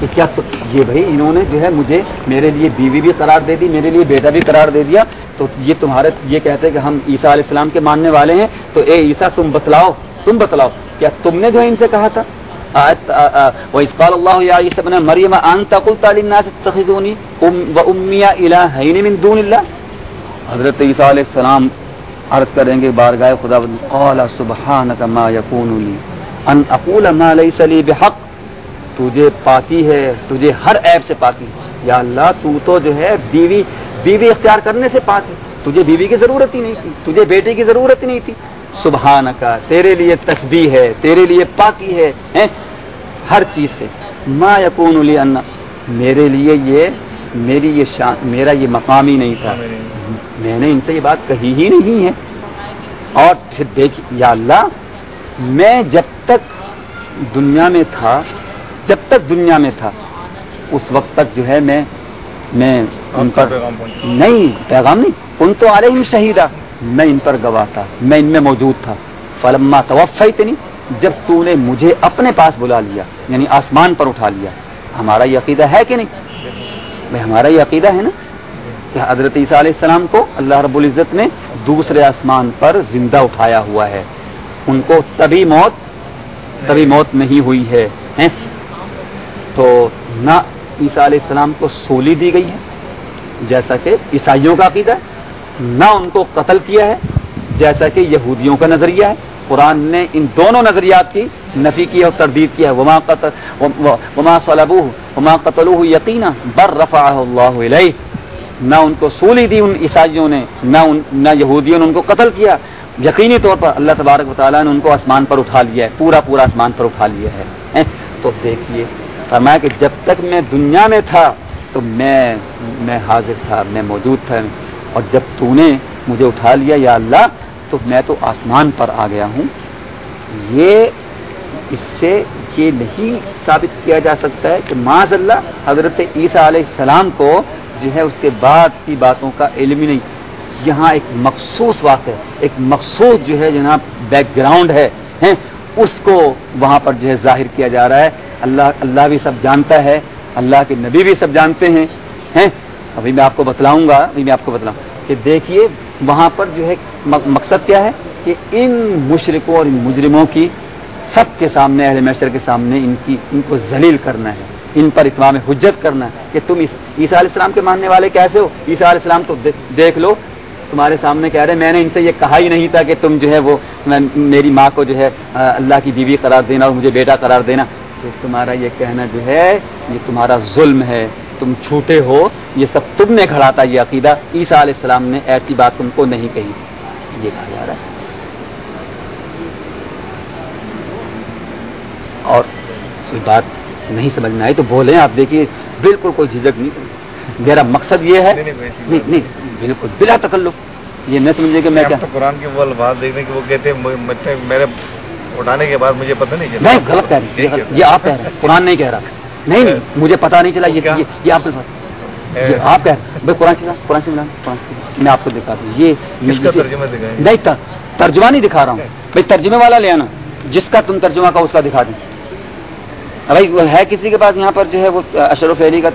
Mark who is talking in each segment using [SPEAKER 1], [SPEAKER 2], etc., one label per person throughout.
[SPEAKER 1] کہ کیا تو یہ بھائی انہوں نے جو ہے مجھے میرے لیے بیوی بھی قرار دے دی، میرے لیے بیٹا بھی قرار دے دیا۔ تو یہ تمہارے یہ کہتے ہیں کہ ہم عیسیٰ علیہ السلام کے ماننے والے ہیں۔ تو اے عیسیٰ، تم بتلاؤ تم بتلاؤ، کیا تم نے جو ہے ان سے کہا تھا؟ وہ اسقال اللہ عیسیٰ بن مریم ان تقل تعلیم تخذونی و امیہ الہین من دون اللہ حضرت عیسیٰ علیہ السلام عرض کریں گے بارگاہ خدا قال سبحانک ما یکون لی ان اقول ما لیس لی بحق۔ تجھے پاکی ہے تجھے ہر عیب سے پاکی یا اللہ تو تو جو ہے بیوی بیوی اختیار کرنے سے ہے۔ تجھے بیوی کی ضرورت ہی نہیں تھی تجھے بیٹے کی ضرورت ہی نہیں تھی۔ سبحان کا تیرے لیے تسبیح ہے تیرے لیے پاکی ہے ہر چیز سے۔ ما یقون علی انا میرے لیے یہ میری یہ شان میرا یہ مقام ہی نہیں تھا۔ میں نے ان سے یہ بات کہی ہی نہیں ہے۔ اور پھر دیکھ یا اللہ میں جب تک دنیا میں تھا جب تک دنیا میں تھا اس وقت تک جو ہے میں میں ان پر نہیں پیغام نہیں۔ ان تو رہے شہیدہ۔ میں ان پر گواہ تھا۔ میں ان میں موجود تھا۔ فلما توفع اتنی جب تو نے مجھے اپنے پاس بلا لیا یعنی آسمان پر اٹھا لیا۔ ہمارا یہ عقیدہ ہے کہ نہیں؟ بھائی ہمارا یہ عقیدہ ہے نا؟ کہ حضرت عیسیٰ علیہ السلام کو اللہ رب العزت نے دوسرے آسمان پر زندہ اٹھایا ہوا ہے۔ ان کو تبھی موت تبھی موت نہیں ہوئی ہے تو نہ عیسیٰ علیہ السلام کو سولی دی گئی ہے، جیسا کہ عیسائیوں کا عقیدہ ہے، نہ ان کو قتل کیا ہے، جیسا کہ یہودیوں کا نظریہ ہے۔ قرآن نے ان دونوں نظریات کی نفی کی اور تردید کی ہے۔ وما قتل، وما وما قتل یقینا بر رفا اللہ علیہ۔ نہ ان کو سولی دی ان عیسائیوں نے، نہ ان، نہ یہودیوں نے ان کو قتل کیا۔ یقینی طور پر اللہ تبارک و تعالیٰ نے ان کو آسمان پر اٹھا لیا ہے، پورا پورا آسمان پر اٹھا لیا ہے۔ تو دیکھیے۔ فرمایا کہ جب تک میں دنیا میں تھا تو میں میں حاضر تھا، میں موجود تھا اور جب تو نے مجھے اٹھا لیا یا اللہ تو میں تو آسمان پر آ گیا ہوں۔ یہ اس سے یہ نہیں ثابت کیا جا سکتا ہے کہ معذ اللہ حضرت عیسیٰ علیہ السلام کو جو ہے اس کے بعد کی باتوں کا علم ہی نہیں۔ یہاں ایک مخصوص واقع ہے ایک مخصوص جو ہے جناب بیک گراؤنڈ ہے اس کو وہاں پر جو ہے ظاہر کیا جا رہا ہے۔ اللہ اللہ بھی سب جانتا ہے، اللہ کے نبی بھی سب جانتے ہیں ہیں؟ ابھی میں آپ کو بتلاؤں گا، ابھی میں آپ کو بتلاؤں۔ کہ دیکھیے، وہاں پر جو ہے مقصد کیا ہے؟ کہ ان مشرقوں اور ان مجرموں کی سب کے سامنے، اہل میشر کے سامنے ان کی، ان کو ذلیل کرنا ہے۔ ان پر اتمام حجت کرنا ہے۔ کہ تم عیسیٰ علیہ السلام کے ماننے والے کیسے ہو؟ عیسیٰ علیہ السلام تو دیکھ لو تمہارے سامنے کہہ رہے میں نے ان سے یہ کہا ہی نہیں تھا کہ تم جو ہے وہ میری ماں کو جو ہے اللہ کی بیوی قرار دینا اور مجھے بیٹا قرار دینا۔ تو تمہارا یہ کہنا جو ہے یہ تمہارا ظلم ہے۔ تم چھوٹے ہو۔ یہ سب تم نے کھڑا تھا یہ عقیدہ۔ عیسیٰ علیہ السلام نے ایسی بات تم کو نہیں کہی۔ یہ کہا جا رہا ہے۔ اور کوئی بات نہیں سمجھ میں آئی تو بولیں آپ دیکھیے بالکل کوئی جھجک نہیں۔ میرا مقصد یہ ہے۔ نہیں۔ نہیں۔ بالکل بلا تکلف۔ یہ نہ سمجھے کہ میں کیا
[SPEAKER 2] قرآن کے وہ الفاظ دیکھنے کے وہ کہتے ہیں میرے اٹھانے کے بعد مجھے پتہ نہیں
[SPEAKER 1] نہیں غلط کہہ رہی یہ آپ کہہ رہے ہیں قرآن نہیں کہہ رہا۔ نہیں مجھے پتا نہیں چلا یہ آپ آپ کہہ رہے بھائی قرآن سے قرآن سے ملا میں آپ کو دکھا دوں۔ یہ نہیں ترجمہ نہیں دکھا رہا ہوں۔ بھائی ترجمے والا لے آنا۔ جس کا تم ترجمہ کا اس کا دکھا دیں۔ بھائی ہے کسی کے پاس یہاں پر جو ہے وہ اشرف علی کا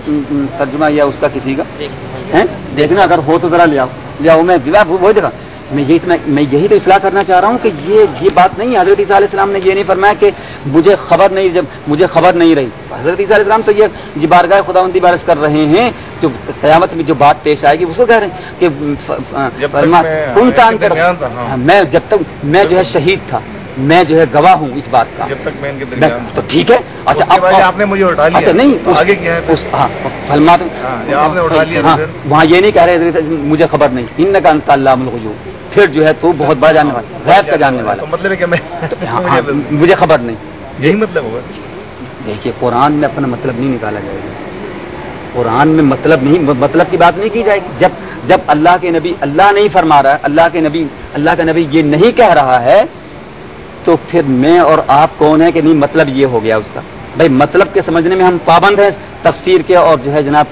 [SPEAKER 1] ترجمہ یا اس کا کسی کا؟ دیکھنا اگر ہو تو ذرا لے آؤ۔ لے آؤ میں وہی دیکھا۔ میں یہی میں یہی تو اصلاح کرنا چاہ رہا ہوں کہ یہ یہ بات نہیں حضرت عیسیٰ علیہ السلام نے یہ نہیں فرمایا کہ مجھے خبر نہیں جب مجھے خبر نہیں رہی۔ حضرت عیسیٰ علیہ السلام تو یہ یہ بارگاہ خدا بندی بارش کر رہے ہیں۔ جو قیامت میں جو بات پیش آئے گی اس کو کہہ رہے ہیں کہ ہاں، میں جب تک میں جو ہے شہید تھا۔ میں جو ہے گواہ ہوں اس بات کا۔
[SPEAKER 2] جب تک میں
[SPEAKER 1] تو ٹھیک ہے؟
[SPEAKER 2] اچھا اب آپ نے مجھے اٹھا لیا۔
[SPEAKER 1] اچھا نہیں
[SPEAKER 2] آگے کیا ہے
[SPEAKER 1] ہاں
[SPEAKER 2] آپ نے اٹھا لیا
[SPEAKER 1] ہاں وہاں یہ نہیں کہہ رہے مجھے خبر نہیں۔ ان کا انت اللہ ملغیو پھر جو ہے تو بہت بڑا جاننے والا غیب کا جاننے والا۔
[SPEAKER 2] مطلب ہے کہ میں
[SPEAKER 1] ہاں، ہاں، مجھے خبر نہیں۔
[SPEAKER 2] یہی مطلب ہوگا۔
[SPEAKER 1] دیکھیے قرآن میں اپنا مطلب نہیں نکالا جائے گا۔ قرآن میں مطلب نہیں مطلب کی بات نہیں کی جائے گی۔ جب جب اللہ کے نبی اللہ نہیں فرما رہا ہے اللہ کے نبی اللہ کا نبی یہ نہیں کہہ رہا ہے تو پھر میں اور آپ کون ہیں کہ نہیں؟ مطلب یہ ہو گیا اس کا۔ بھائی مطلب کے سمجھنے میں ہم پابند ہیں تفسیر کے اور جو ہے جناب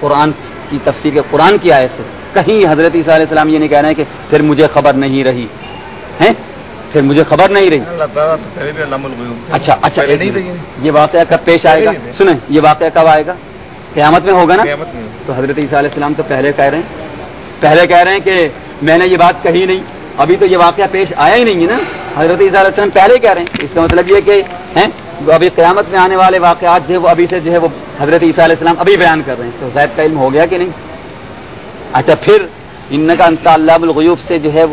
[SPEAKER 1] قرآن کی تفسیر کے قرآن کی آئے سے۔ کہیں حضرت عیسیٰ علیہ السلام یہ نہیں کہہ رہے ہیں کہ پھر مجھے خبر نہیں رہی۔ ہیں؟ پھر مجھے خبر نہیں رہی۔ اچھا اچھا یہ واقعہ کب پیش آئے گا۔ سنیں یہ واقعہ کب آئے گا؟ قیامت میں ہوگا نا؟ تو حضرت عیسیٰ علیہ السلام تو پہلے کہہ رہے ہیں۔ پہلے کہہ رہے ہیں کہ میں نے یہ بات کہی نہیں۔ ابھی تو یہ واقعہ پیش آیا ہی نہیں ہے نا؟ حضرت علیہ السلام پہلے ہی کہہ رہے ہیں۔ اس کا مطلب یہ کہ ہیں؟ ابھی قیامت میں آنے والے واقعات جو ہے وہ ابھی سے جو ہے وہ حضرت عیسیٰ علیہ السلام ابھی بیان کر رہے ہیں۔ تو زید کا علم ہو گیا کہ نہیں؟ اچھا پھر ان کا انتا اللہ الغیوب سے جو ہے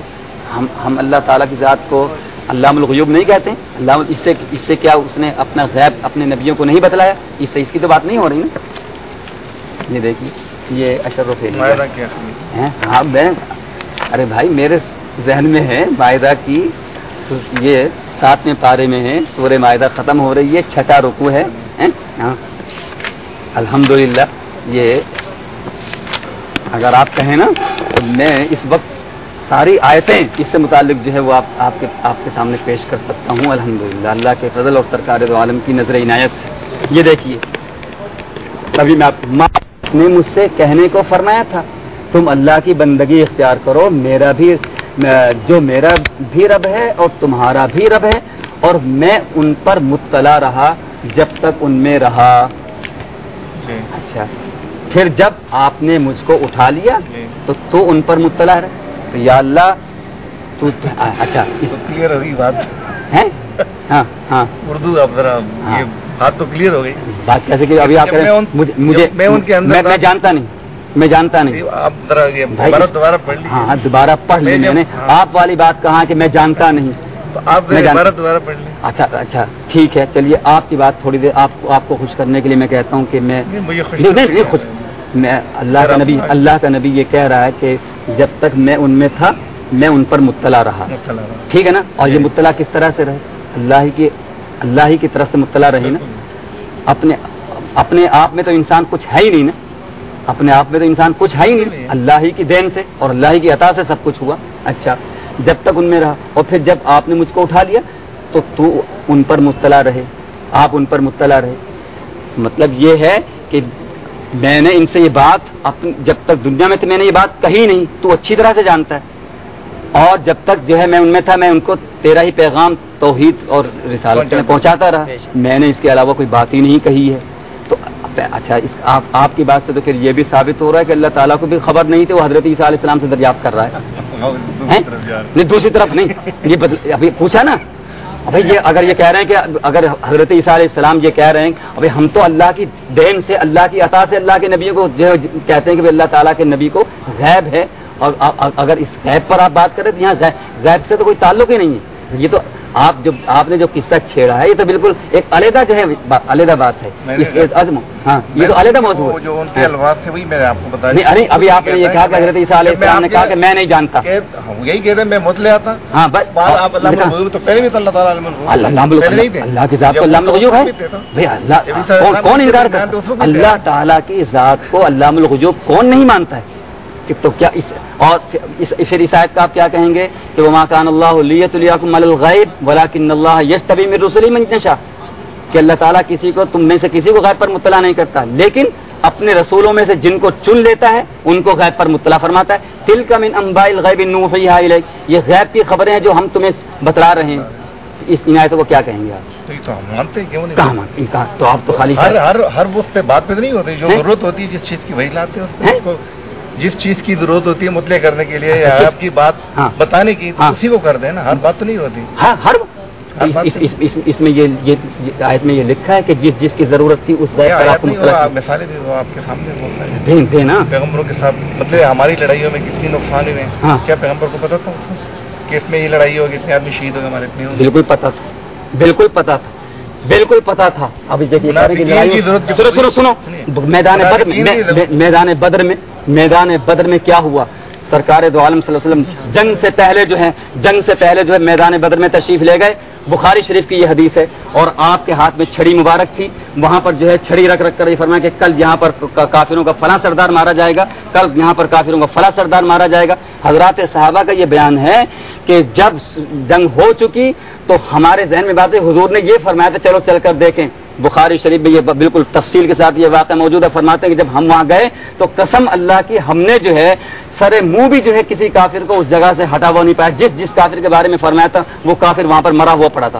[SPEAKER 1] ہم ہم اللہ تعالیٰ کی ذات کو علام الغیوب نہیں کہتے اللہ اس سے اس سے کیا اس نے اپنا غیب اپنے نبیوں کو نہیں بتلایا؟ اس سے اس کی تو بات نہیں ہو رہی نا؟ یہ دیکھیے یہ اشرف ہاں میں ارے بھائی میرے ذہن میں ہے معاہدہ کی یہ ساتویں پارے میں ہے سورہ معاہدہ ختم ہو رہی ہے، چھٹا رکو ہے، ہیں؟ ہاں۔ یہ اگر آپ کہیں نا، تو میں اس وقت ساری آیتیں اس سے متعلق جو ہے وہ آپ آپ کے آپ کے سامنے پیش کر سکتا ہوں۔ الحمدللہ، اللہ کے فضل اور سرکار دو عالم کی نظر عنایت سے۔ یہ دیکھیے، تبھی میں آپ نے مجھ سے کہنے کو فرمایا تھا، تم اللہ کی بندگی اختیار کرو، میرا بھی جو میرا بھی رب ہے اور تمہارا بھی رب ہے اور میں ان پر مطلع رہا جب تک ان میں رہا۔
[SPEAKER 2] جی۔
[SPEAKER 1] اچھا۔ پھر جب آپ نے مجھ کو اٹھا لیا
[SPEAKER 2] جی۔
[SPEAKER 1] تو تو ان پر مطلع رہے۔ تو یا اللہ تو اچھا۔ ہیں؟ ہاں ہاں۔
[SPEAKER 2] اردو اب ذرا
[SPEAKER 1] ہاں۔
[SPEAKER 2] بات تو کلیئر ہو گئی۔
[SPEAKER 1] بات کیسے کہ ابھی آپ
[SPEAKER 2] میں
[SPEAKER 1] جانتا نہیں۔ میں جانتا نہیں۔ ہاں ہاں دوبارہ پڑھ لی
[SPEAKER 2] میں
[SPEAKER 1] نے۔ آپ والی بات کہا کہ میں جانتا نہیں۔
[SPEAKER 2] لیں
[SPEAKER 1] اچھا اچھا ٹھیک ہے چلیے آپ کی بات تھوڑی دیر آپ کو خوش کرنے کے لیے میں کہتا ہوں کہ میں میں اللہ کا نبی۔ اللہ کا نبی یہ کہہ رہا ہے کہ جب تک میں ان میں تھا میں ان پر مطلع رہا۔ ٹھیک ہے نا؟ اور یہ
[SPEAKER 2] جی۔
[SPEAKER 1] مطلع کس طرح سے رہے؟ اللہ ہی کی اللہ ہی کی طرف سے مطلع رہی نا؟ اپنے اپنے آپ میں تو انسان کچھ ہے ہی نہیں نا۔ اپنے آپ میں تو انسان کچھ ہے ہی نہیں. اللہ ہی کی دین سے اور اللہ ہی کی عطا سے سب کچھ ہوا. اچھا. جب تک ان میں رہا. اور پھر جب آپ نے مجھ کو اٹھا لیا تو تو ان پر مطلع رہے. آپ ان پر مطلع رہے. مطلب یہ ہے کہ میں نے ان سے یہ بات اپنی جب تک دنیا میں تو میں نے یہ بات کہی نہیں. تو اچھی طرح سے جانتا ہے. اور جب تک جو ہے میں ان میں تھا میں ان کو تیرا ہی پیغام توحید اور رسالت میں پہنچاتا رہا. میں نے اس کے علاوہ کوئی بات ہی نہیں کہی ہے. تو اچھا اس آپ آپ کی بات سے تو پھر یہ بھی ثابت ہو رہا ہے کہ اللہ تعالیٰ کو بھی خبر نہیں تھی وہ حضرت عیسیٰ علیہ السلام سے دریافت کر رہا ہے۔ ہیں؟ نہیں دوسری طرف نہیں۔ یہ ابھی پوچھا نا۔ ابھی یہ اگر یہ کہہ رہے ہیں کہ اگر حضرت عیسیٰ علیہ السلام یہ کہہ رہے ہیں ابھی ہم تو اللہ کی دین سے اللہ کی عطا سے اللہ کے نبی کو کہتے ہیں کہ اللہ تعالیٰ کے نبی کو غیب ہے۔ اور اگر اس غیب پر آپ بات کریں تو یہاں غیب سے تو کوئی تعلق ہی نہیں ہے۔ یہ تو آپ جو آپ نے جو قصہ چھیڑا ہے یہ تو بالکل ایک علیحدہ جو ہے علیحدہ بات ہے۔ عزم ہاں یہ تو علیحدہ موضوع ہے۔
[SPEAKER 2] جو ان کے
[SPEAKER 1] ہاں۔
[SPEAKER 2] الفاظ تھے وہی میں نے آپ کو بتایا۔
[SPEAKER 1] نہیں ارے ابھی آپ نے یہ کہا کہ حضرت عیسیٰ علیہ السلام نے کہا کہ میں نہیں جانتا۔
[SPEAKER 2] یہی کہہ رہے میں مطلع آتا۔
[SPEAKER 1] ہاں بس
[SPEAKER 2] آپ اللہ تو پہلے بھی اللہ تعالیٰ
[SPEAKER 1] کی ذات کو اللہ
[SPEAKER 2] وہ
[SPEAKER 1] الغیوب ہے؟ اللہ کون انکار کرتا اللہ۔ تعالیٰ کی ذات کو اللہ الغیوب کون نہیں مانتا ہے؟ تو کیا اس اور اس آیت کا آپ کیا کہیں گے کہ وہ ماکان اللہ لیت الیکم علی الغیب ولیکن اللہ یستبی من رسلی من یشاء کہ اللہ تعالیٰ کسی کو تم میں سے کسی کو غیب پر مطلع نہیں کرتا۔ لیکن اپنے رسولوں میں سے جن کو چن لیتا ہے ان کو غیب پر مطلع فرماتا ہے۔ تل کا من نوحیہا الیک یہ غیب کی خبریں ہیں جو ہم تمہیں بتلا رہے ہیں۔ اس عنایتوں کو کیا کہیں گے آپ؟
[SPEAKER 2] تو
[SPEAKER 1] آپ تو خالی
[SPEAKER 2] ہر ہر ہر اس پہ بات پہ نہیں ہوتی جو؟ ضرورت ہوتی ہے جس چیز کی وہی لاتے ہیں جس چیز کی ضرورت ہوتی ہے مطلع کرنے کے لیے یا آپ کی بات
[SPEAKER 1] ہاں۔
[SPEAKER 2] بتانے کی
[SPEAKER 1] ہاں۔
[SPEAKER 2] اسی کو کر دیں نا ہر بات تو نہیں ہوتی۔
[SPEAKER 1] ہر ہر اس, میں یہ آیت میں یہ لکھا ہے کہ جس جس کی ضرورت تھی اس
[SPEAKER 2] مثالیں دے دو آپ کے سامنے
[SPEAKER 1] نا۔
[SPEAKER 2] پیغمبروں کے ساتھ مطلب ہماری لڑائیوں میں کتنی نقصان ہوئے
[SPEAKER 1] ہاں۔
[SPEAKER 2] کیا پیغمبر کو پتا تھا کہ اس میں یہ لڑائی ہوگی اتنے آدمی شہید ہوگے ہمارے اتنے
[SPEAKER 1] بالکل پتا تھا۔ بالکل پتا تھا۔ بالکل پتا تھا۔ ابھی دیکھیے سنو سنو۔ میدان بدر میں- میدان بدر میں میدان بدر میں کیا ہوا؟ سرکار دو عالم صلی اللہ علیہ وسلم جنگ سے پہلے جو ہے جنگ سے پہلے جو ہے میدان بدر میں تشریف لے گئے۔ بخاری شریف کی یہ حدیث ہے اور آپ کے ہاتھ میں چھڑی مبارک تھی۔ وہاں پر جو ہے چھڑی رکھ رکھ کر یہ فرمایا کہ کل یہاں پر کافروں کا فلاں سردار مارا جائے گا۔ کل یہاں پر کافروں کا فلاں سردار مارا جائے گا۔ حضرات صحابہ کا یہ بیان ہے کہ جب جنگ ہو چکی تو ہمارے ذہن میں بات ہے حضور نے یہ فرمایا تھا، چلو چل کر دیکھیں۔ بخاری شریف میں یہ بالکل تفصیل کے ساتھ یہ واقعہ موجود ہے فرماتے ہیں کہ جب ہم وہاں گئے تو قسم اللہ کی ہم نے جو ہے سر منہ بھی جو ہے کسی کافر کو اس جگہ سے ہٹا ہوا نہیں پایا۔ جس جس کافر کے بارے میں فرمایا تھا وہ کافر وہاں پر مرا ہوا پڑا تھا۔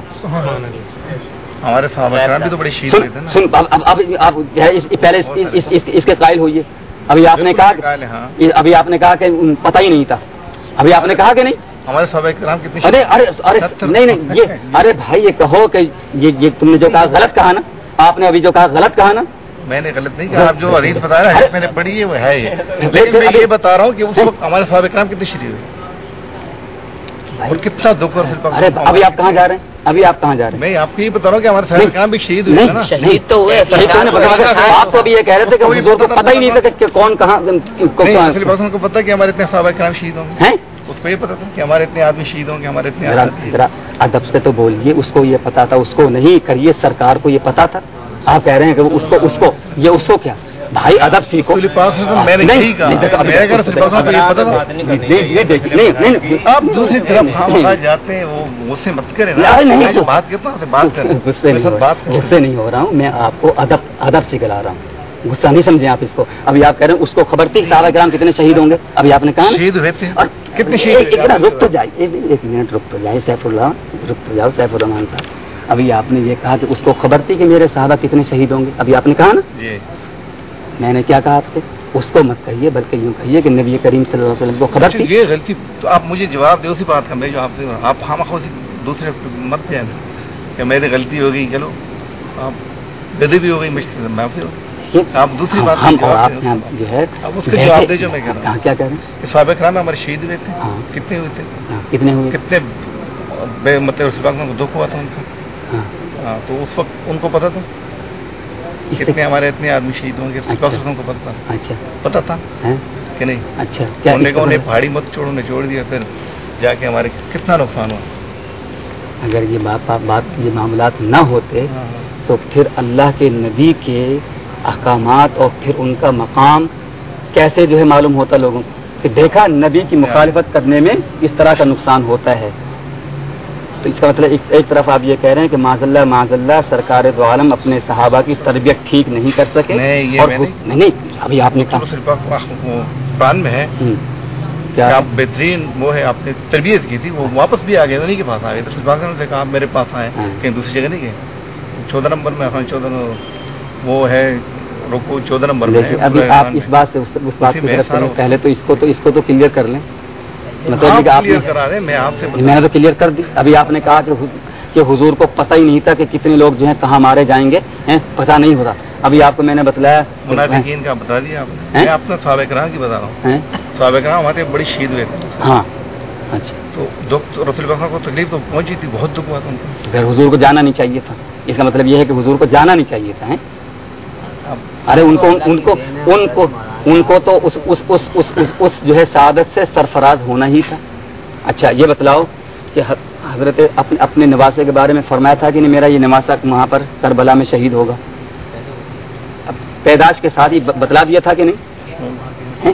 [SPEAKER 2] ہمارے صحابہ کرام بھی تو بڑے شہید ہوئے تھے نا۔
[SPEAKER 1] سن اب آپ پہلے اس- کے قائل ہوئیے۔ ابھی آپ نے کہا
[SPEAKER 2] ہاں۔
[SPEAKER 1] ابھی آپ نے کہا کہ پتہ ہی نہیں تھا۔ ابھی آپ نے کہا کہ نہیں؟
[SPEAKER 2] ہمارے صحابہ کرام کتنے
[SPEAKER 1] ارے
[SPEAKER 2] شہید-
[SPEAKER 1] ارے ارے
[SPEAKER 2] ستر-
[SPEAKER 1] نہیں نہیں یہ ارے بھائی یہ کہو کہ یہ تم نے جو کہا غلط کہا نا آپ نے ابھی جو کہا غلط کہا نا۔
[SPEAKER 2] میں نے غلط نہیں کہا آپ جو حدیث بتا ہیں حدیث میں نے پڑھی ہے وہ ہے یہ۔ لیکن میں یہ بتا رہا ہوں کہ اس وقت ہمارے صحابہ کرام کتنے شہید ہوئے اور کتنا دکھ اور
[SPEAKER 1] ارے ابھی آپ کہاں جا رہے ہیں؟ ابھی آپ کہاں جا رہے ہیں؟
[SPEAKER 2] میں آپ کو یہ بتا رہا ہوں کہ ہمارے صحابہ کرام بھی شہید ہوئے نا۔
[SPEAKER 1] تو ہوئے شہید تو بتا- آپ تو ابھی یہ کہہ رہے تھے کہ کو پتہ ہی نہیں تھا کہ کون کہاں
[SPEAKER 2] کو پتا کہ ہمارے اتنے صحابہ کرام شہید ہوں گے۔ اس کو یہ پتا تھا کہ ہمارے اتنے آدمی شہید ہوں گے ہمارے اتنے
[SPEAKER 1] ادب سے تو بولیے اس کو یہ پتا تھا اس کو نہیں کریے سرکار کو یہ پتا تھا۔ آپ کہہ رہے ہیں کہ اس کو اس کو یہ اس کو کیا؟ بھائی ادب سیکھو۔
[SPEAKER 2] آپ دوسری طرف جاتے ہیں وہ مجھ سے مت کریں
[SPEAKER 1] نہیں،
[SPEAKER 2] بات کرتا ہوں۔
[SPEAKER 1] غصے نہیں ہو رہا ہوں میں آپ کو ادب ادب سکھلا رہا ہوں۔ غصہ نہیں سمجھیں آپ اس کو۔ ابھی آپ کہہ رہے ہیں اس کو خبر تھی کہ صحابہ کرام کتنے شہید ہوں گے۔ ابھی آپ نے کہا
[SPEAKER 2] شہید ہوئے تھے۔
[SPEAKER 1] اور
[SPEAKER 2] کتنے شہید
[SPEAKER 1] رک تو جائے۔ ایک منٹ رک تو جائے سیف اللہ رک تو جاؤ سیف الرحمان صاحب۔ ابھی آپ نے یہ کہا کہ اس کو خبر تھی کہ میرے صحابہ کتنے شہید ہوں گے۔ ابھی آپ نے کہا نا؟
[SPEAKER 2] جی۔
[SPEAKER 1] میں نے کیا کہا آپ سے؟ اس کو مت کہیے بلکہ یوں کہیے کہ نبی کریم صلی اللہ علیہ وسلم کو خبر
[SPEAKER 2] اچھا،
[SPEAKER 1] تھی۔
[SPEAKER 2] یہ غلطی تو آپ مجھے جواب دے اسی بات کا میں جو آپ سے آپ ہم دوسرے مت کہ میری غلطی ہو گئی چلو آپ گدی بھی ہو گئی مشکل سے معافی ہو آپ دوسری بات
[SPEAKER 1] ہم اور آپ نے جو ہے
[SPEAKER 2] اب اس کا جواب دے جو میں کہہ رہا ہوں۔
[SPEAKER 1] ہاں، کیا کہہ رہے ہیں؟
[SPEAKER 2] ہمارے شہید ہوئے تھے۔
[SPEAKER 1] ہاں۔
[SPEAKER 2] کتنے ہوئے تھے؟
[SPEAKER 1] ہاں، کتنے ہوئے؟
[SPEAKER 2] کتنے بے مطلب پاک کو دکھ ہوا تھا ان کا تو اس وقت ان کو پتا تھا؟
[SPEAKER 1] اس
[SPEAKER 2] کتنے ہمارے اتنے آدمی شہید ہوں گے۔ کو پتا تھا۔
[SPEAKER 1] اچھا۔
[SPEAKER 2] پتا تھا؟ کہ نہیں؟
[SPEAKER 1] اچھا۔ اس
[SPEAKER 2] انہیں پہاڑی مت چھوڑو نے چھوڑ دیا پھر جا کے ہمارے کتنا نقصان ہوا؟
[SPEAKER 1] اگر یہ بات بات یہ معاملات نہ ہوتے۔ تو پھر اللہ کے نبی کے احکامات اور پھر ان کا مقام کیسے جو ہے معلوم ہوتا لوگوں کو؟ کہ دیکھا نبی کی مخالفت کرنے میں اس طرح کا نقصان ہوتا ہے۔ تو اس کا مطلب ایک, طرف آپ یہ کہہ رہے ہیں کہ معذ اللہ معذ اللہ سرکار دو عالم اپنے صحابہ کی تربیت ٹھیک نہیں کر سکے۔ اور نہیں۔ نہیں ابھی آپ نے کہا۔
[SPEAKER 2] قرآن میں ہے۔ آپ بہترین وہ ہے آپ نے تربیت کی تھی وہ واپس بھی آ گئے انہیں کے پاس آ گئے۔ تو کہا آپ میرے پاس آئے
[SPEAKER 1] ہاں۔
[SPEAKER 2] کہیں دوسری جگہ نہیں گئے۔ چودہ نمبر میں چودہ وہ ہے رکو چودہ نمبر میں
[SPEAKER 1] ابھی آپ اس۔ بات سے اس بات کی طرف۔ پہلے تو اس کو تو اس کو تو کلیئر کر لیں۔ مطلب
[SPEAKER 2] آپ میں
[SPEAKER 1] نے تو کلیئر کر دی۔ ابھی آپ نے کہا کہ حض- کہ حضور کو پتہ ہی نہیں تھا کہ کتنے لوگ جو ہیں کہاں مارے جائیں گے پتہ نہیں ہوتا۔ ابھی آپ کو میں نے بتلایا کہ-
[SPEAKER 2] منافقین کا بتا دیا آپ نے۔ کی بتا رہا ہوں۔ ہمارے بڑی ہوئے۔
[SPEAKER 1] ہاں۔ اچھا۔
[SPEAKER 2] تو دکھ کو تکلیف تو پہنچی تھی بہت دکھ ہوا تھا ان کو۔
[SPEAKER 1] پھر حضور کو جانا نہیں چاہیے تھا۔ اس کا مطلب یہ ہے کہ حضور کو جانا نہیں چاہیے تھا ارے ان کو ان کو ان کو ان کو تو اس اس اس اس اس, اس جو ہے سعادت سے سرفراز ہونا ہی تھا۔ اچھا یہ بتلاؤ کہ حضرت اپنے اپنے نواسے کے بارے میں فرمایا تھا کہ نہیں میرا یہ نواسا وہاں پر کربلا میں شہید ہوگا۔ پیداش کے ساتھ ہی بتلا دیا تھا کہ نہیں؟ ہیں؟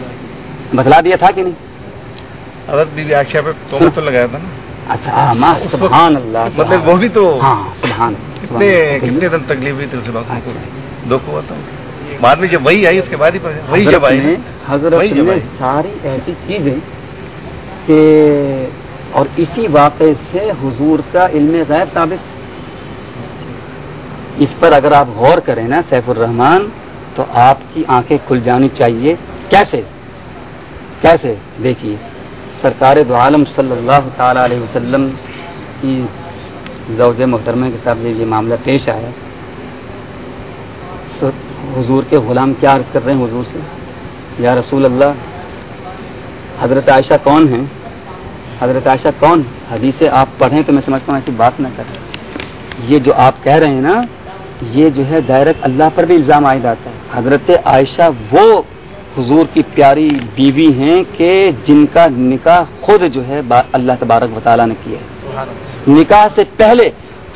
[SPEAKER 1] بتلا دیا تھا کہ نہیں؟
[SPEAKER 2] حضرت بی بی عائشہ پہ تو تو لگایا تھا نا۔
[SPEAKER 1] اچھا ماں
[SPEAKER 2] اس وقت-
[SPEAKER 1] سبحان اللہ
[SPEAKER 2] مطلب وہ بھی تو
[SPEAKER 1] ہاں سبحان
[SPEAKER 2] کتنے کتنے دن تکلیف ہوئی تھی پاک کو دکھ ہوا تھا؟ بعد میں جب وہی آئی اس کے بعد ہی وہی جب آئی۔
[SPEAKER 1] حضرت نے ساری ایسی چیزیں کہ اور اسی واقعے سے حضور کا علم غیب ثابت۔ اس پر اگر آپ غور کریں نا سیف الرحمان تو آپ کی آنکھیں کھل جانی چاہیے۔ کیسے؟ کیسے؟ دیکھیے سرکار دو عالم صلی اللہ تعالی علیہ وسلم کی زوج محترمہ کے ساتھ یہ معاملہ پیش آیا حضور کے غلام کیا عرض کر رہے ہیں حضور سے؟ یا رسول اللہ، حضرت عائشہ کون ہیں؟ حضرت عائشہ کون؟ حدیث آپ پڑھیں تو میں سمجھتا ہوں ایسی بات نہ کریں۔ یہ جو آپ کہہ رہے ہیں نا، یہ جو ہے ڈائریکٹ اللہ پر بھی الزام عائد آتا ہے۔ حضرت عائشہ وہ حضور کی پیاری بیوی ہیں کہ جن کا نکاح خود جو ہے اللہ تبارک و تعالیٰ نے کیا ہے۔ نکاح سے پہلے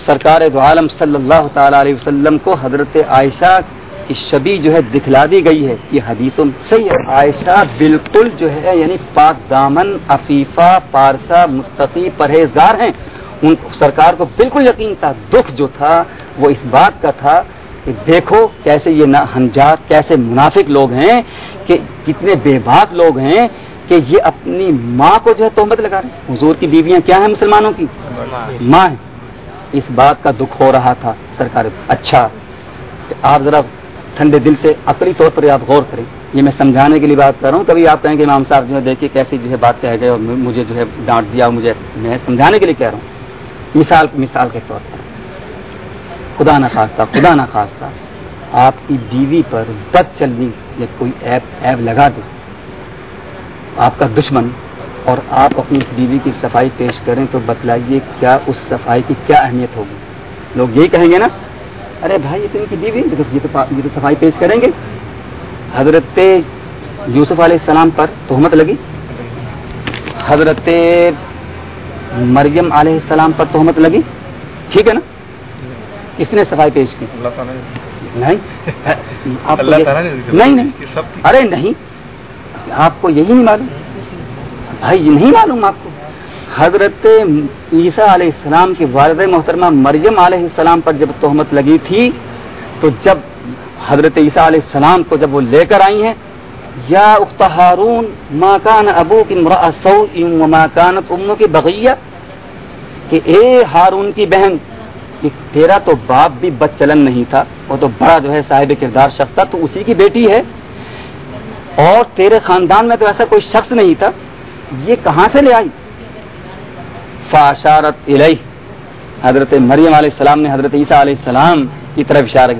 [SPEAKER 1] سرکار دو عالم صلی اللہ تعالی علیہ وسلم کو حضرت عائشہ کی شبی جو ہے دکھلا دی گئی ہے، یہ حدیثوں میں صحیح ہے۔ عائشہ بالکل جو ہے یعنی پاک دامن، عفیفہ، پارسا مستقی پرہیزگار ہیں۔ ان سرکار کو بالکل یقین تھا، دکھ جو تھا، وہ اس بات کا تھا کہ دیکھو کیسے یہ ہنجار، کیسے منافق لوگ ہیں، کہ کتنے بے باک لوگ ہیں کہ یہ اپنی ماں کو جو ہے تہمت لگا رہے ہیں۔ حضور کی بیویاں کیا ہیں مسلمانوں کی؟ ماں ہیں۔ اس بات کا دکھ ہو رہا تھا سرکار اچھا آپ ذرا ٹھنڈے دل سے عقلی طور پر آپ غور کریں۔ یہ میں سمجھانے کے لیے بات کر رہا ہوں۔ کبھی آپ کہیں کہ امام صاحب جو ہے دیکھیے کیسی جو ہے بات کہہ گئے اور مجھے جو ہے ڈانٹ دیا مجھے میں سمجھانے کے لیے کہہ رہا ہوں۔ مثال مثال کے طور پر۔ خدا نخواستہ خدا نخواستہ آپ کی بیوی پر بد چلنی یا کوئی ایپ ایپ لگا دے۔ آپ کا دشمن اور آپ اپنی اس بیوی کی صفائی پیش کریں تو بتلائیے کیا اس صفائی کی کیا اہمیت ہوگی۔ لوگ یہی کہیں گے نا ارے بھائی یہ تو ان کی بیوی یہ تو صفائی پیش کریں گے۔ حضرت یوسف علیہ السلام پر تہمت لگی۔ حضرت مریم علیہ السلام پر تہمت لگی۔ ٹھیک ہے نا؟ کس نے صفائی پیش کی؟ نہیں۔ نہیں ارے نہیں آپ کو یہی نہیں معلوم۔ بھائی یہ نہیں معلوم آپ کو۔ حضرت عیسیٰ علیہ السلام کی والد محترمہ مریم علیہ السلام پر جب تہمت لگی تھی، تو جب حضرت عیسیٰ علیہ السلام کو جب وہ لے کر آئی ہیں، یا اختہارون ماکان ابو کی مراسو ماکانت امو کی بغیہ، کہ اے ہارون کی بہن، کہ تیرا تو باپ بھی بد چلن نہیں تھا، وہ تو بڑا جو ہے صاحب کردار شخص تھا، تو اسی کی بیٹی ہے۔ اور تیرے خاندان میں تو ایسا کوئی شخص نہیں تھا، یہ کہاں سے لے آئی؟ فاشارت علیہ حضرت مریم علیہ السلام نے حضرت عیسیٰ علیہ السلام کی طرف اشارہ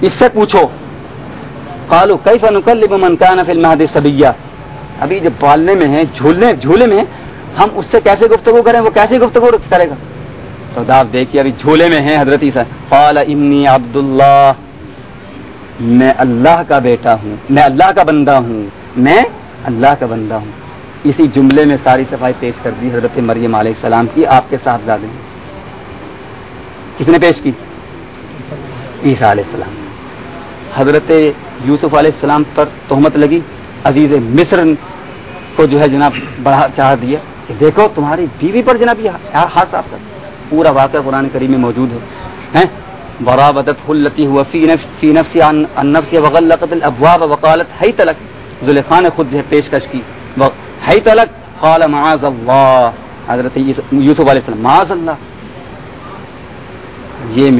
[SPEAKER 1] اس سے پوچھو کالو کئی فنکل منکان فل مہد صبیہ؟ ابھی جب پالنے میں ہے جھولنے، جھولے میں ہم اس سے کیسے گفتگو کریں؟ وہ کیسے گفتگو کرے گا؟ تو داپ دیکھیے، ابھی جھولے میں ہے حضرت عیسیٰ۔ قال انی عبد اللہ میں اللہ کا بیٹا ہوں، میں اللہ کا بندہ ہوں، میں اللہ کا بندہ ہوں۔ اسی جملے میں ساری صفائی پیش کر دی حضرت مریم علیہ السلام کی، آپ کے ساتھ زیادہ کس نے پیش کی؟ عیسیٰ علیہ السلام۔ حضرت یوسف علیہ السلام پر تہمت لگی، عزیز مصر کو جو ہے جناب بڑھا چاہ دیا کہ دیکھو، تمہاری بیوی پر جناب یہ ہاتھ آپ کا پورا واقعہ قرآن کریم میں موجود ہے۔ برابدت التی ہوا فی نفس فی نفس عن نفس وغلقت الابواب وقالت ہی تلک زلیخا نے خود پیشکش کی۔ ہی تلک قال معاذ اللہ حضرت یوسف علیہ السلام. معاذ اللہ یہ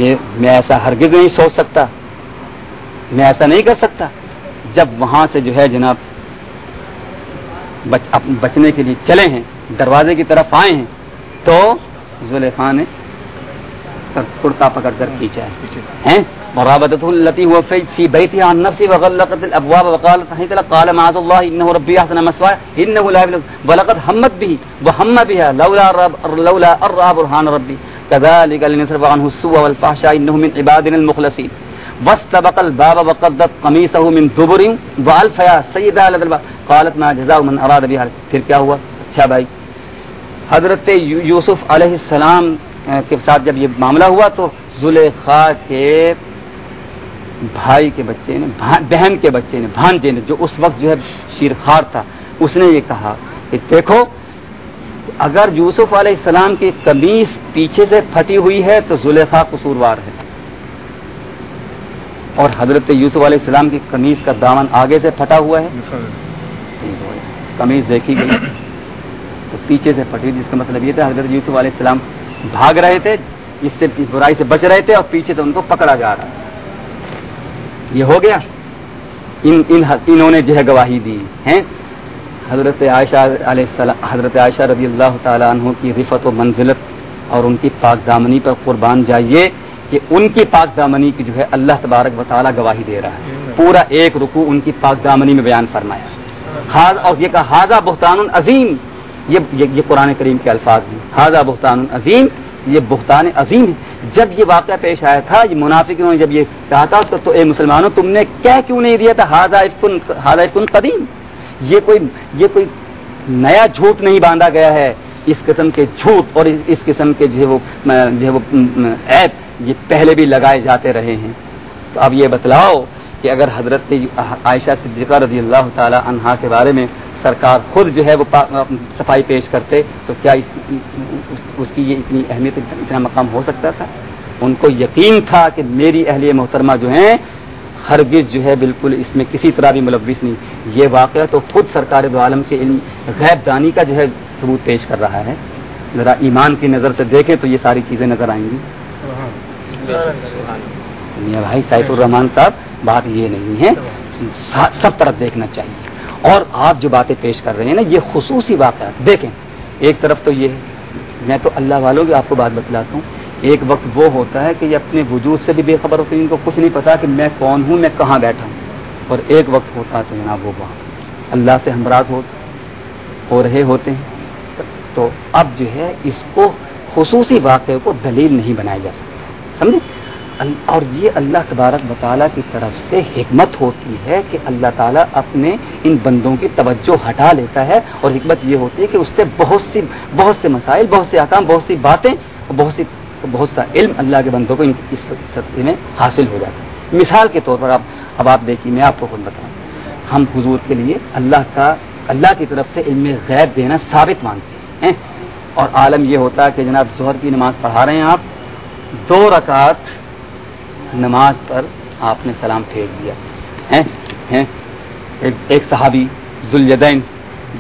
[SPEAKER 1] میں ایسا ہرگز نہیں سوچ سکتا. میں ایسا نہیں کر سکتا. جب وہاں سے جو ہے جناب بچ بچنے کے لیے چلے ہیں دروازے کی طرف آئے ہیں تو زلیخا نے کرتا پکڑ کر کھینچا ہے۔ مرابطت التي هو في في بيتها عن نفسه وغلقت الابواب وقالت هيت لك قال معاذ الله انه ربي احسن مسواي انه لا يفلح ولقد همت به وهم بها لولا رب، لولا ارى برهان ربي كذلك لنصرف عنه السوء والفحشاء انه من عبادنا المخلصين واستبق الباب وقدت قميصه من دبر والف يا سيدها لدى الباب قالت ما جزاء من اراد بها پھر کیا ہوا؟ اچھا بھائی، حضرت یوسف علیہ السلام کے ساتھ جب یہ معاملہ ہوا تو زلیخا کے بھائی کے بچے نے بہن کے بچے نے بھانجے نے جو اس وقت جو ہے شیرخار تھا اس نے یہ کہا کہ دیکھو اگر یوسف علیہ السلام کی قمیص پیچھے سے پھٹی ہوئی ہے تو زلیخا قصوروار ہے۔ اور حضرت یوسف علیہ السلام کی قمیص کا دامن آگے سے پھٹا ہوا ہے۔ قمیص دیکھی گئی۔ تو پیچھے سے پھٹی جس کا مطلب یہ تھا حضرت یوسف علیہ السلام بھاگ رہے تھے اس سے برائی سے بچ رہے تھے اور پیچھے سے ان کو پکڑا جا رہا۔ یہ ہو گیا۔ ان ان انہوں نے جو ہے گواہی دی ہیں۔ حضرت عائشہ علیہ السلام حضرت عائشہ رضی اللہ تعالیٰ عنہ کی رفت و منزلت اور ان کی پاک دامنی پر قربان جائیے کہ ان کی پاک دامنی کی جو ہے اللہ تبارک و تعالیٰ گواہی دے رہا ہے۔ پورا ایک رکو ان کی پاک دامنی میں بیان فرمایا۔ اور یہ کہا حاضہ بہتان عظیم۔ یہ یہ قرآن کریم کے الفاظ ہیں۔ حاضہ بہتان عظیم۔ یہ بہتان عظیم ہے۔ جب یہ واقعہ پیش آیا تھا یہ منافقوں نے جب یہ کہا تھا تو, تو اے مسلمانوں تم نے کیا کیوں نہیں دیا تھا؟ حاضہ حاضہ کن قدیم یہ کوئی یہ کوئی نیا جھوٹ نہیں باندھا گیا ہے۔ اس قسم کے جھوٹ اور اس قسم کے جو ہے وہ جو ہے وہ ایپ یہ پہلے بھی لگائے جاتے رہے ہیں۔ تو اب یہ بتلاؤ کہ اگر حضرت عائشہ صدیقہ رضی اللہ تعالی عنہا کے بارے میں سرکار خود جو ہے وہ صفائی پیش کرتے تو کیا اس, اس کی یہ اتنی اہمیت اتنا مقام ہو سکتا تھا؟ ان کو یقین تھا کہ میری اہلیہ محترمہ جو ہیں ہرگز جو ہے بالکل اس میں کسی طرح بھی ملوث نہیں۔ یہ واقعہ تو خود سرکار دو عالم کے علم غیب دانی کا جو ہے ثبوت پیش کر رہا ہے۔ ذرا ایمان کی نظر سے دیکھیں تو یہ ساری چیزیں نظر آئیں گی۔ میاں بھائی، سیف الرحمان صاحب، بات یہ نہیں ہے سب طرف دیکھنا چاہیے۔ اور آپ جو باتیں پیش کر رہے ہیں نا، یہ خصوصی واقعات۔ دیکھیں، ایک طرف تو یہ ہے، میں تو اللہ والوں کی آپ کو بات بتلاتا ہوں ایک وقت وہ ہوتا ہے کہ یہ اپنے وجود سے بھی بے خبر ہوتے ہیں، ان کو کچھ نہیں پتا کہ میں کون ہوں، میں کہاں بیٹھا ہوں۔ اور ایک وقت ہوتا ہے جناب وہ وہاں اللہ سے ہمراز ہو رہے ہوتے ہیں۔ تو اب جو ہے، اس کو خصوصی واقعے کو دلیل نہیں بنایا جا سکتا۔ سمجھے؟ اور یہ اللہ تبارک مطالعہ کی طرف سے حکمت ہوتی ہے کہ اللہ تعالیٰ اپنے ان بندوں کی توجہ ہٹا لیتا ہے اور حکمت یہ ہوتی ہے کہ اس سے بہت سی بہت سے مسائل، بہت سے احکام، بہت سی باتیں بہت سی بہت سا علم اللہ کے بندوں کو اس سطح میں حاصل ہو جاتا ہے۔ مثال کے طور پر آپ اب آپ دیکھیے، میں آپ کو خود بتاؤں۔ ہم حضور کے لیے اللہ کا اللہ کی طرف سے علم غیب دینا ثابت مانتے ہیں۔ اور عالم یہ ہوتا ہے کہ جناب ظہر کی نماز پڑھا رہے ہیں آپ۔ دو رکعت نماز پر آپ نے سلام پھیر دیا۔ ایک صحابی ذوالدین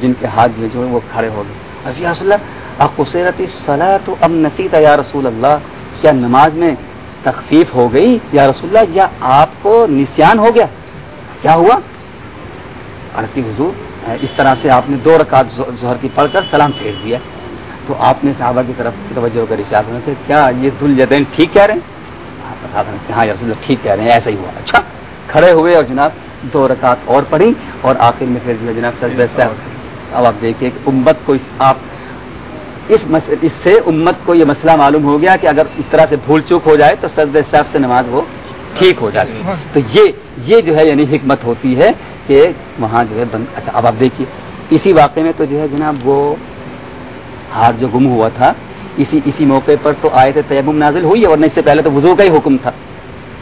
[SPEAKER 1] جن کے ہاتھ جو ہے وہ کھڑے ہو گئے۔ اللہ اقصیرتی صلاح تو اب نصیحت یا رسول اللہ؟ کیا نماز میں تخفیف ہو گئی یا رسول اللہ؟ یا آپ کو نسان ہو گیا؟ کیا ہوا؟ عرصی حضور، اس طرح سے آپ نے دو رکعت ظہر کی پڑھ کر سلام پھیر دیا۔ تو آپ نے صحابہ کی طرف توجہ کر اشاعت ہونا کیا یہ ذوالدین ٹھیک کہہ رہے ہیں؟ ہاں رسول ٹھیک کہہ رہے ہیں ایسا ہی ہوا۔ اچھا کھڑے ہوئے اور جناب دو رکعت اور پڑھی اور آخر میں پھر جناب سجد اب آپ دیکھیے کہ امت کو آپ اس اس سے امت کو یہ مسئلہ معلوم ہو گیا کہ اگر اس طرح سے بھول چوک ہو جائے تو سرد صاحب سے نماز وہ ٹھیک ہو جاتی۔ ہے تو یہ یہ جو ہے یعنی حکمت ہوتی ہے کہ وہاں جو ہے بند اچھا اب آپ دیکھیے اسی واقعے میں تو جو ہے جناب وہ ہار جو گم ہوا تھا اسی اسی موقع پر تو آئے تھے تیمم نازل ہوئی اور اس سے پہلے تو وضو کا ہی حکم تھا۔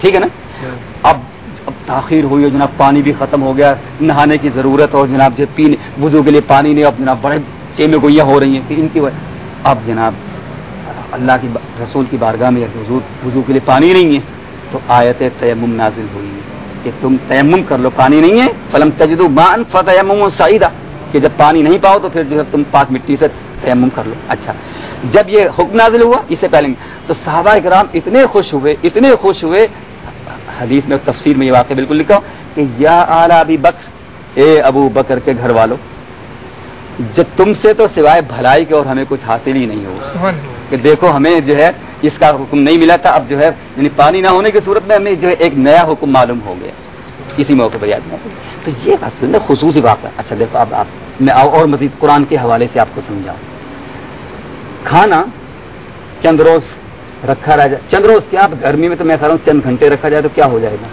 [SPEAKER 1] ٹھیک ہے نا؟ اب اب تاخیر ہوئی اور جناب پانی بھی ختم ہو گیا نہانے کی ضرورت اور جناب جو پینے وضو کے لیے پانی نہیں اب جناب بڑے چیمے گوئیاں ہو رہی ہیں۔ ان کی وجہ اب جناب اللہ کی رسول کی بارگاہ میں حضور وضو کے لیے پانی نہیں ہے تو آیت تیمم نازل ہوئی کہ تم تیمم کر لو پانی نہیں ہے۔ فلم تجدو مان فتح سعیدہ کہ جب پانی نہیں پاؤ تو پھر جو ہے تم پاک مٹی سے تیمم کر لو۔ اچھا۔ جب یہ حکم نازل ہوا اس سے پہلے تو صحابہ کرام اتنے خوش ہوئے اتنے خوش ہوئے۔ حدیث میں تفسیر میں یہ واقعہ بالکل لکھا کہ یا اعلیٰ ابھی بخش اے ابو بکر کے گھر والوں جب تم سے تو سوائے بھلائی کے اور ہمیں کچھ حاصل ہی نہیں ہو۔ کہ دیکھو ہمیں جو ہے اس کا حکم نہیں ملا تھا اب جو ہے یعنی پانی نہ ہونے کی صورت میں ہمیں جو ہے ایک نیا حکم معلوم ہو گیا۔ کسی موقع پر یاد نہیں تو یہ بات خصوصی واقعہ۔ اچھا دیکھو اب آپ، میں اور مزید قرآن کے حوالے سے آپ کو سمجھاؤں۔ کھانا چند روز رکھا رہ جائے۔ چند روز کیا؟ گرمی میں تو میں کہہ رہا ہوں چند گھنٹے رکھا جائے تو کیا ہو جائے گا؟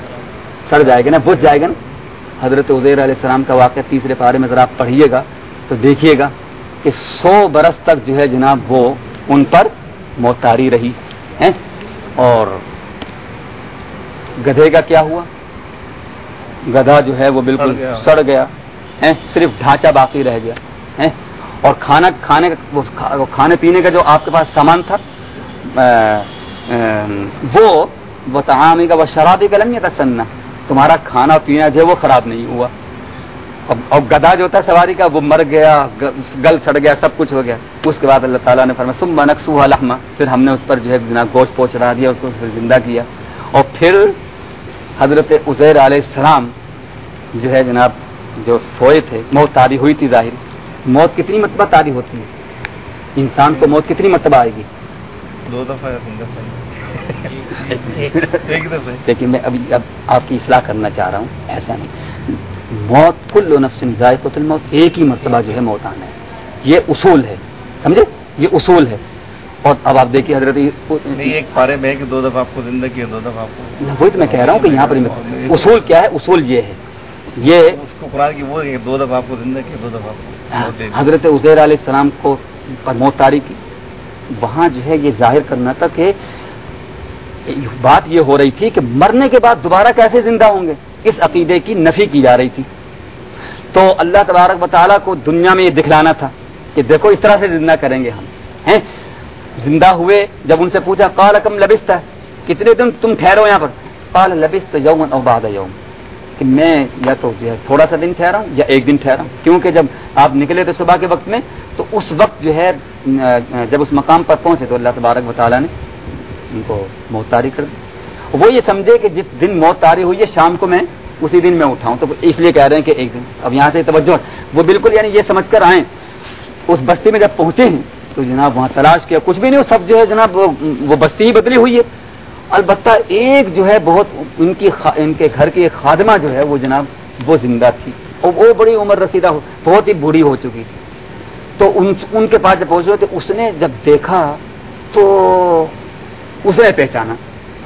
[SPEAKER 1] سڑ جائے گا نا؟ بجھ جائے گا نا؟ حضرت عزیر علیہ السلام کا واقعہ تیسرے پارے میں ذرا آپ پڑھیے گا تو دیکھیے گا کہ سو برس تک جو ہے جناب وہ ان پر موتاری رہی ہے اور گدھے کا کیا ہوا؟ گدھا جو ہے وہ بالکل سڑ گیا۔ صرف ڈھانچہ باقی رہ گیا۔ اور کھانا کھانے کھانے پینے کا جو آپ کے پاس سامان تھا وہ وہ تعامی کا وہ شرابی کا لمحہ تھا تمہارا کھانا پینا جو وہ خراب نہیں ہوا۔ اور گدا جو ہوتا ہے سواری کا وہ مر گیا گل سڑ گیا سب کچھ ہو گیا۔ اس کے بعد اللہ تعالیٰ نے فرما سم نقصو الحمہ پھر ہم نے اس پر جو ہے بنا گوشت پوچھ رہا دیا اس کو زندہ کیا۔ اور پھر حضرت عزیر علیہ السلام جو ہے جناب جو سوئے تھے موت تاری ہوئی تھی ظاہر۔ موت کتنی مرتبہ تاری ہوتی ہے؟ انسان کو موت کتنی مرتبہ آئے گی؟ دو دفعہ لیکن میں ابھی اب آپ کی اصلاح کرنا چاہ رہا ہوں ایسا نہیں۔ موت کل نفس ذائقہ الموت ایک ہی مرتبہ جو ہے موت آنا ہے۔ یہ اصول ہے سمجھے؟ یہ اصول ہے۔ اور اب آپ دیکھیے حضرت
[SPEAKER 2] ایک پارے میں کہ دو دفعہ آپ کو زندگی دو دفعہ آپ کو
[SPEAKER 1] وہی تو میں کہہ رہا ہوں کہ یہاں پر اصول کیا ہے؟ اصول یہ ہے۔ یہ
[SPEAKER 2] اس کو قرآن کی وہ دو دفعہ آپ کو زندگی دو دفعہ
[SPEAKER 1] ہاں، حضرت عزیر علیہ السلام کو پر موت تاری کی۔ وہاں جو ہے یہ ظاہر کرنا تھا کہ بات یہ ہو رہی تھی کہ مرنے کے بعد دوبارہ کیسے زندہ ہوں گے؟ اس عقیدے کی نفی کی جا رہی تھی۔ تو اللہ تبارک و تعالیٰ کو دنیا میں یہ دکھلانا تھا کہ دیکھو اس طرح سے زندہ کریں گے ہم۔ ہیں؟ زندہ ہوئے جب ان سے پوچھا کال کم لبست ہے؟ کتنے دن تم ٹھہرو یہاں پر؟ پال لبس یوم اور باد یوم۔ کہ میں یا تو تھوڑا سا دن ٹھہرا ہوں یا ایک دن ٹھہرا ہوں۔ کیونکہ جب آپ نکلے تھے صبح کے وقت میں، تو اس وقت جو ہے، جب اس مقام پر پہنچے تو اللہ تبارک و تعالیٰ نے ان کو موت تاری کر دی۔ وہ یہ سمجھے کہ جس دن موت تاری ہوئی ہے، شام کو میں اسی دن میں اٹھاؤں تو اس لیے کہہ رہے ہیں کہ ایک دن۔ اب یہاں سے توجہ۔ وہ بالکل یعنی یہ سمجھ کر آئیں، اس بستی میں جب پہنچے ہیں تو جناب وہاں تلاش کیا، کچھ بھی نہیں سب جو ہے جناب، وہ بستی ہی بدلی ہوئی ہے۔ البتہ ایک جو ہے بہت ان کی ان کے گھر کی ایک خادمہ جو ہے وہ جناب، وہ زندہ تھی۔ اور وہ بڑی عمر رسیدہ بہت ہی بوڑھی ہو چکی تھی۔ تو ان ان کے پاس جب پہنچ رہے تھے اس نے جب دیکھا تو اس نے پہچانا۔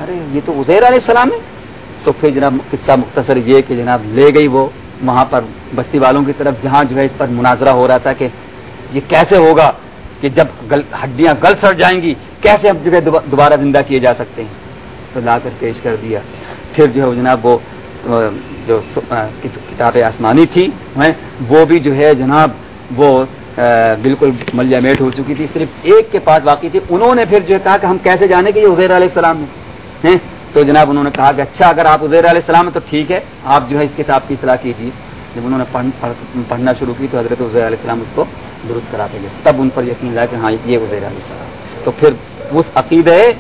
[SPEAKER 1] ارے، یہ تو ازیر علیہ السلام ہے۔ تو پھر جناب، قصہ مختصر یہ کہ جناب لے گئی وہ وہاں پر بستی والوں کی طرف، جہاں جو ہے اس پر مناظرہ ہو رہا تھا کہ یہ کیسے ہوگا۔ کہ جب گل ہڈیاں گل سڑ جائیں گی، کیسے ہم جو ہے دوبارہ زندہ کیے جا سکتے ہیں؟ تو لا کر پیش کر دیا۔ پھر جو ہے جناب وہ جو کتاب آسمانی تھی وہ بھی جو ہے جناب وہ بالکل ملیا میٹ ہو چکی تھی۔ صرف ایک کے پاس واقعی تھی۔ انہوں نے پھر جو ہے کہا کہ ہم کیسے جانے کہ یہ عزیر علیہ السلام ہیں؟ تو جناب انہوں نے کہا کہ اچھا اگر آپ عزیر علیہ السلام ہیں تو ٹھیک ہے، آپ جو ہے اس کتاب کی اصلاح کیجیے۔ جب انہوں نے پڑھنا شروع کی تو حضرت عزیر علیہ السلام اس کو درست کراتے گئے تب ان پر یقین لایا کہ ہاں یہ عزیر علیہ السلام تو پھر اس عقیدے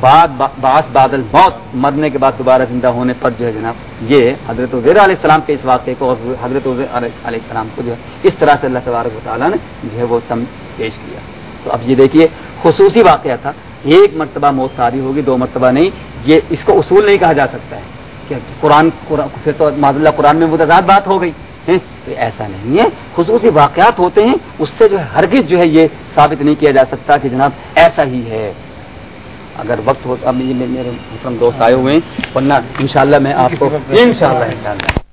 [SPEAKER 1] بعد باس بادل موت، مرنے کے بعد دوبارہ زندہ ہونے پر جو ہے جناب، یہ حضرت عزیر علیہ السلام کے اس واقعے کو اور حضرت علیہ السلام کو جو ہے، اس طرح سے اللہ تبارک و تعالیٰ نے جو ہے وہ سم پیش کیا۔ تو اب یہ دیکھیے، خصوصی واقعہ تھا۔ ایک مرتبہ موت ساری ہوگی، دو مرتبہ نہیں۔ یہ اس کو اصول نہیں کہا جا سکتا ہے۔ کہ قرآن، پھر تو معذ اللہ قرآن میں متضاد بات ہو گئی۔ تو ایسا نہیں ہے۔ خصوصی واقعات ہوتے ہیں اس سے جو ہے ہرگز جو ہے یہ ثابت نہیں کیا جا سکتا کہ جناب ایسا ہی ہے۔ اگر وقت ہو میرے دوست آئے ہوئے ہیں ورنہ انشاءاللہ میں آپ کو انشاءاللہ انشاءاللہ۔